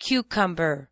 cucumber.